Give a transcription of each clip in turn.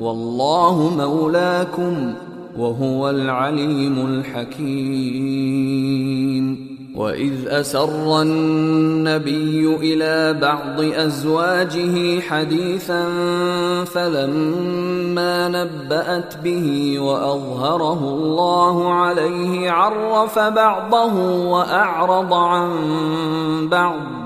والله مولاكم وهو العليم الحكيم. وإذ أسر النبي إلى بعض أزواجه حديثا فلما نبأت به وأظهره الله عليه عرف بعضه وأعرض عن بعض.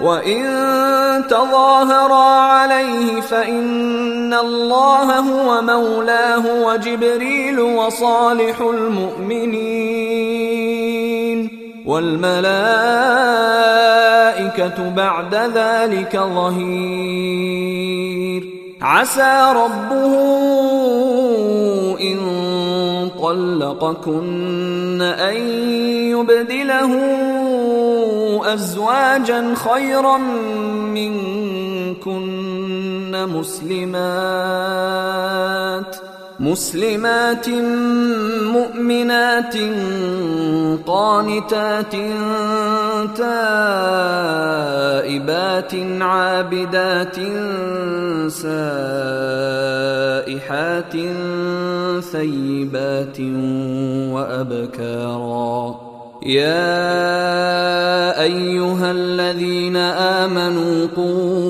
وإن تظاهرا عليه فإن الله هو مولاه وجبريل وصالح المؤمنين والملائكة بعد ذلك ظهير عسى ربه طلقكن أن يبدله أزواجا خيرا منكن مسلمات مسلمات مؤمنات قانتات تائبات عابدات سائحات ثيبات وأبكارا. يا أيها الذين آمنوا قوا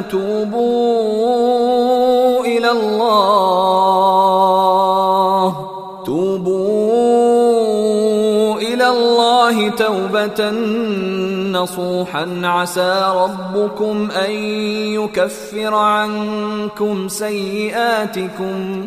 توبوا إلى الله. توبوا إلى الله توبة نصوحا. عسى ربكم أن يكفر عنكم سيئاتكم.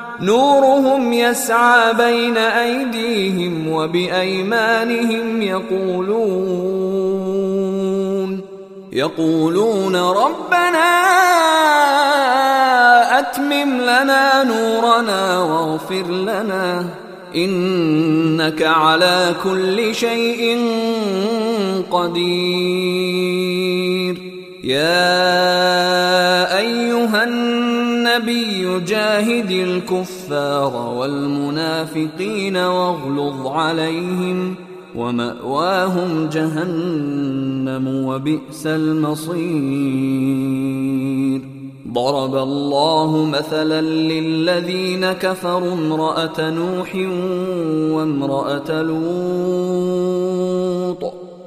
نورهم يسعى بين أيديهم وبأيمانهم يقولون يقولون ربنا أتمم لنا نورنا واغفر لنا إنك على كل شيء قدير يا النبي جاهد الكفار والمنافقين واغلظ عليهم ومأواهم جهنم وبئس المصير. ضرب الله مثلا للذين كفروا امرأة نوح وامرأة لوط.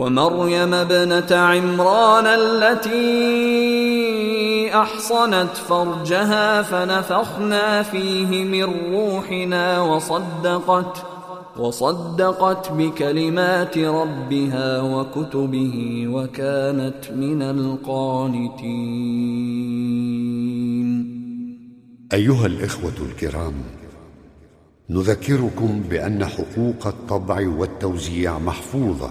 ومريم ابنة عمران التي أحصنت فرجها فنفخنا فيه من روحنا وصدقت وصدقت بكلمات ربها وكتبه وكانت من القانتين. أيها الإخوة الكرام نذكركم بأن حقوق الطبع والتوزيع محفوظة.